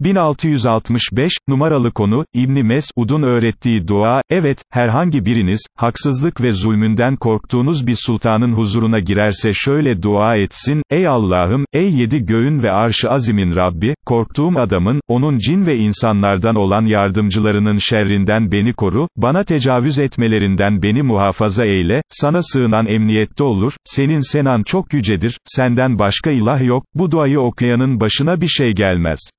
1665, numaralı konu, İbni Mes'ud'un öğrettiği dua, evet, herhangi biriniz, haksızlık ve zulmünden korktuğunuz bir sultanın huzuruna girerse şöyle dua etsin, ey Allah'ım, ey yedi göğün ve arşı azimin Rabbi, korktuğum adamın, onun cin ve insanlardan olan yardımcılarının şerrinden beni koru, bana tecavüz etmelerinden beni muhafaza eyle, sana sığınan emniyette olur, senin senan çok yücedir, senden başka ilah yok, bu duayı okuyanın başına bir şey gelmez.